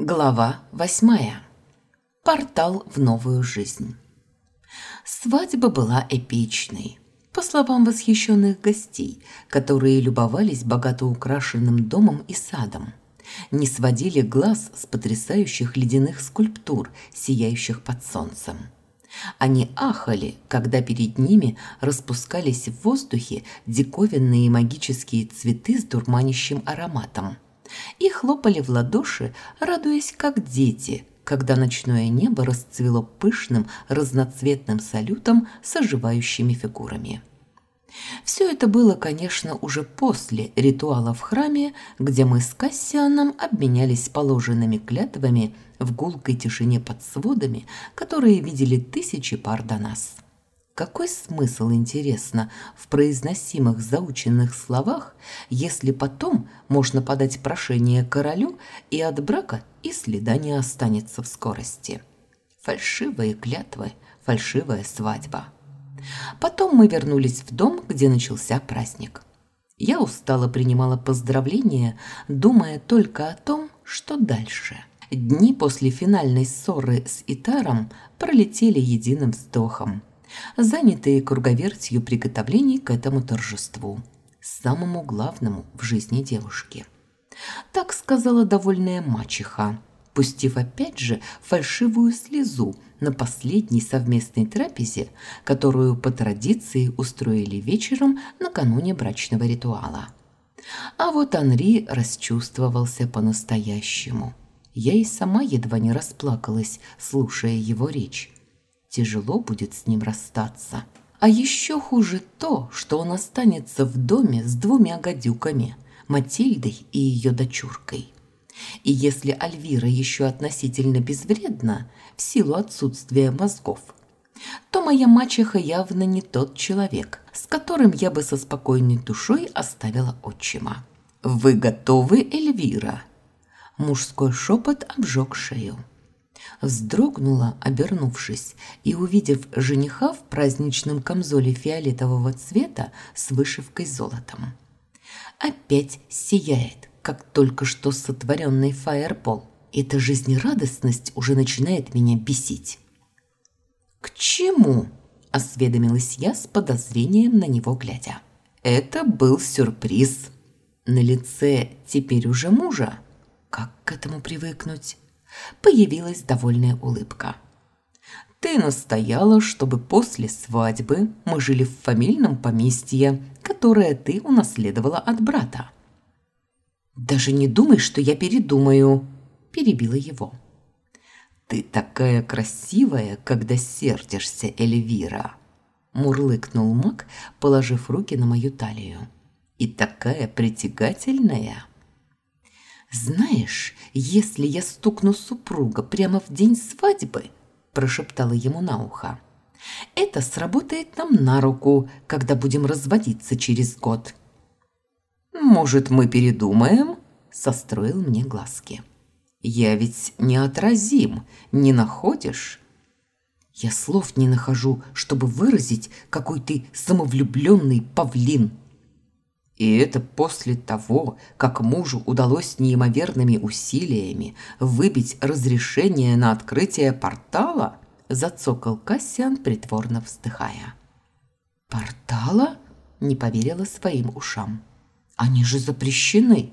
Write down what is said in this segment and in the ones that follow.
Глава восьмая. Портал в новую жизнь. Свадьба была эпичной. По словам восхищенных гостей, которые любовались богато украшенным домом и садом, не сводили глаз с потрясающих ледяных скульптур, сияющих под солнцем. Они ахали, когда перед ними распускались в воздухе диковинные магические цветы с дурманящим ароматом – и хлопали в ладоши, радуясь как дети, когда ночное небо расцвело пышным разноцветным салютом с оживающими фигурами. Все это было, конечно, уже после ритуала в храме, где мы с Кассианом обменялись положенными клятвами в гулкой тишине под сводами, которые видели тысячи пар до нас. Какой смысл, интересно, в произносимых заученных словах, если потом можно подать прошение королю, и от брака и следа не останется в скорости? Фальшивые клятвы, фальшивая свадьба. Потом мы вернулись в дом, где начался праздник. Я устало принимала поздравления, думая только о том, что дальше. Дни после финальной ссоры с Итаром пролетели единым вздохом занятые круговертью приготовлений к этому торжеству, самому главному в жизни девушки. Так сказала довольная мачеха, пустив опять же фальшивую слезу на последней совместной трапезе, которую по традиции устроили вечером накануне брачного ритуала. А вот Анри расчувствовался по-настоящему. Я и сама едва не расплакалась, слушая его речь. Тяжело будет с ним расстаться. А еще хуже то, что он останется в доме с двумя гадюками – Матильдой и ее дочуркой. И если Альвира еще относительно безвредна в силу отсутствия мозгов, то моя мачеха явно не тот человек, с которым я бы со спокойной душой оставила отчима. «Вы готовы, Эльвира?» Мужской шепот обжег шею вздрогнула, обернувшись, и, увидев жениха в праздничном камзоле фиолетового цвета с вышивкой золотом. Опять сияет, как только что сотворенный фаербол. Эта жизнерадостность уже начинает меня бесить. «К чему?» – осведомилась я с подозрением на него глядя. Это был сюрприз. На лице теперь уже мужа. Как к этому привыкнуть? Появилась довольная улыбка. «Ты настояла, чтобы после свадьбы мы жили в фамильном поместье, которое ты унаследовала от брата». «Даже не думай, что я передумаю», – перебила его. «Ты такая красивая, когда сердишься, Эльвира», – мурлыкнул маг, положив руки на мою талию. «И такая притягательная». «Знаешь, если я стукну супруга прямо в день свадьбы», – прошептала ему на ухо, – «это сработает нам на руку, когда будем разводиться через год». «Может, мы передумаем?» – состроил мне глазки. «Я ведь неотразим, не находишь?» «Я слов не нахожу, чтобы выразить, какой ты самовлюбленный павлин», и это после того, как мужу удалось неимоверными усилиями выбить разрешение на открытие портала, зацокал Кассиан, притворно вздыхая. «Портала?» – не поверила своим ушам. «Они же запрещены!»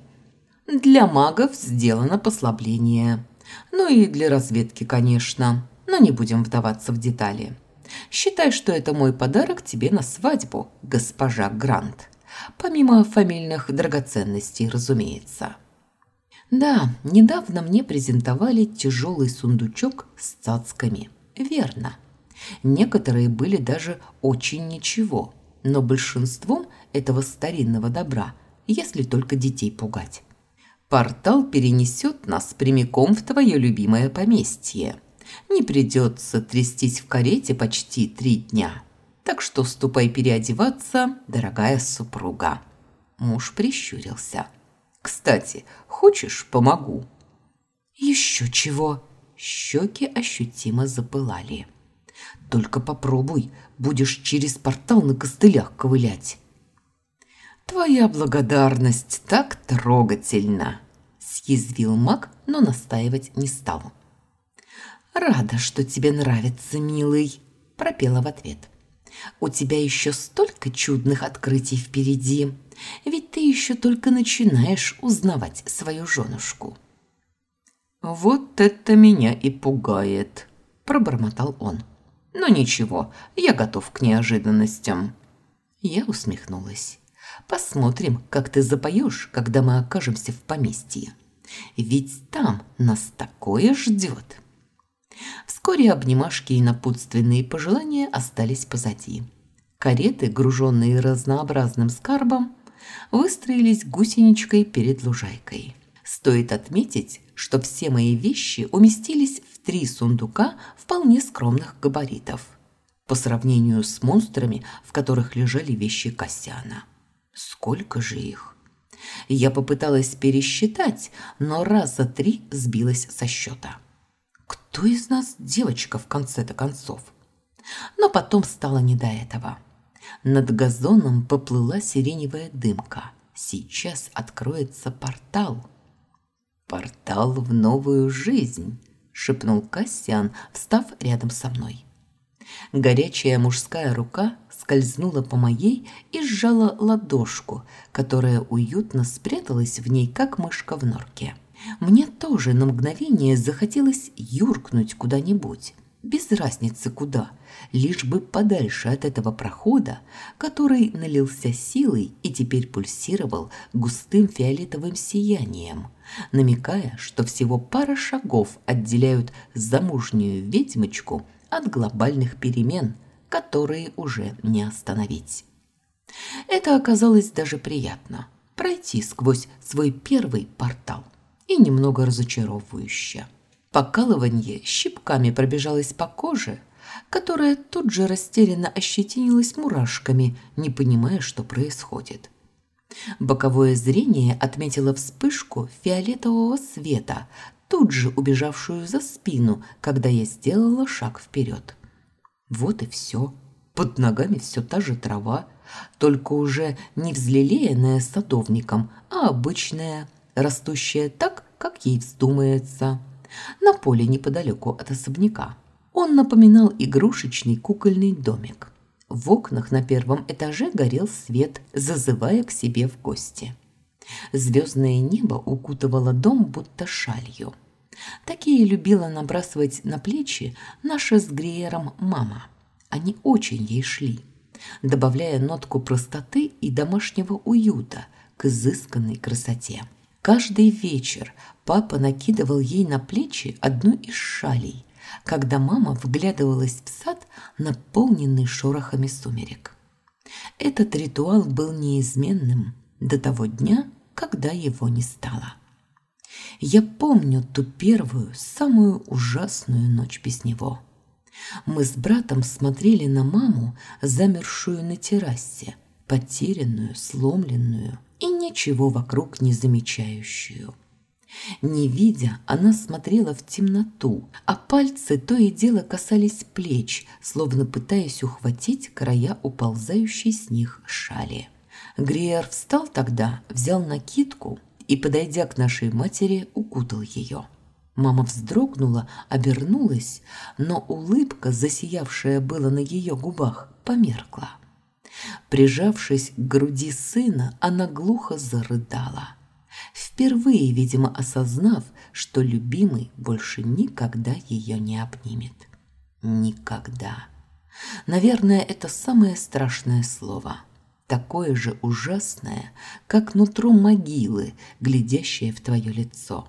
«Для магов сделано послабление. Ну и для разведки, конечно, но не будем вдаваться в детали. Считай, что это мой подарок тебе на свадьбу, госпожа Грант» помимо фамильных драгоценностей, разумеется. Да, недавно мне презентовали тяжелый сундучок с цацками. Верно. Некоторые были даже очень ничего, но большинством этого старинного добра, если только детей пугать. Портал перенесет нас прямиком в твое любимое поместье. Не придется трястись в карете почти три дня. Так что ступай переодеваться, дорогая супруга». Муж прищурился. «Кстати, хочешь, помогу?» «Еще чего?» Щеки ощутимо запылали. «Только попробуй, будешь через портал на костылях ковылять». «Твоя благодарность так трогательна!» съязвил маг, но настаивать не стал. «Рада, что тебе нравится, милый», – пропела в ответ. «У тебя еще столько чудных открытий впереди, ведь ты еще только начинаешь узнавать свою женушку». «Вот это меня и пугает», – пробормотал он. «Но ничего, я готов к неожиданностям». Я усмехнулась. «Посмотрим, как ты запоешь, когда мы окажемся в поместье. Ведь там нас такое ждет». Вскоре обнимашки и напутственные пожелания остались позади. Кареты, груженные разнообразным скарбом, выстроились гусеничкой перед лужайкой. Стоит отметить, что все мои вещи уместились в три сундука вполне скромных габаритов, по сравнению с монстрами, в которых лежали вещи Касяна. Сколько же их? Я попыталась пересчитать, но раза три сбилась со счета. Кто из нас девочка в конце-то концов? Но потом стало не до этого. Над газоном поплыла сиреневая дымка. Сейчас откроется портал. «Портал в новую жизнь», – шепнул Кассиан, встав рядом со мной. Горячая мужская рука скользнула по моей и сжала ладошку, которая уютно спряталась в ней, как мышка в норке. Мне тоже на мгновение захотелось юркнуть куда-нибудь, без разницы куда, лишь бы подальше от этого прохода, который налился силой и теперь пульсировал густым фиолетовым сиянием, намекая, что всего пара шагов отделяют замужнюю ведьмочку от глобальных перемен, которые уже не остановить. Это оказалось даже приятно – пройти сквозь свой первый портал и немного разочаровывающе. Покалывание щипками пробежалось по коже, которая тут же растерянно ощетинилась мурашками, не понимая, что происходит. Боковое зрение отметило вспышку фиолетового света, тут же убежавшую за спину, когда я сделала шаг вперед. Вот и все. Под ногами все та же трава, только уже не взлелеянная садовником, а обычная, растущая так, как ей вздумается, на поле неподалеку от особняка. Он напоминал игрушечный кукольный домик. В окнах на первом этаже горел свет, зазывая к себе в гости. Звездное небо укутывало дом будто шалью. Такие любила набрасывать на плечи наша с Гриером мама. Они очень ей шли, добавляя нотку простоты и домашнего уюта к изысканной красоте. Каждый вечер папа накидывал ей на плечи одну из шалей, когда мама вглядывалась в сад, наполненный шорохами сумерек. Этот ритуал был неизменным до того дня, когда его не стало. Я помню ту первую, самую ужасную ночь без него. Мы с братом смотрели на маму, замершую на террасе, потерянную, сломленную, и ничего вокруг не замечающую. Не видя, она смотрела в темноту, а пальцы то и дело касались плеч, словно пытаясь ухватить края уползающей с них шали. Гриер встал тогда, взял накидку и, подойдя к нашей матери, укутал ее. Мама вздрогнула, обернулась, но улыбка, засиявшая было на ее губах, померкла. Прижавшись к груди сына, она глухо зарыдала. Впервые, видимо, осознав, что любимый больше никогда ее не обнимет. Никогда. Наверное, это самое страшное слово. Такое же ужасное, как нутро могилы, глядящее в твое лицо.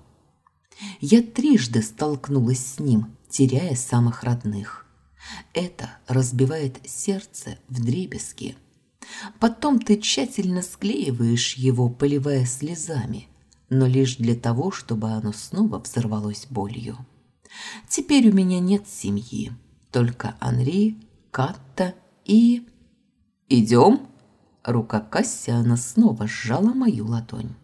Я трижды столкнулась с ним, теряя самых родных. Это разбивает сердце в дребезги. Потом ты тщательно склеиваешь его, поливая слезами, но лишь для того, чтобы оно снова взорвалось болью. Теперь у меня нет семьи, только Анри, Катта и... «Идем?» Рука Кассиана снова сжала мою ладонь.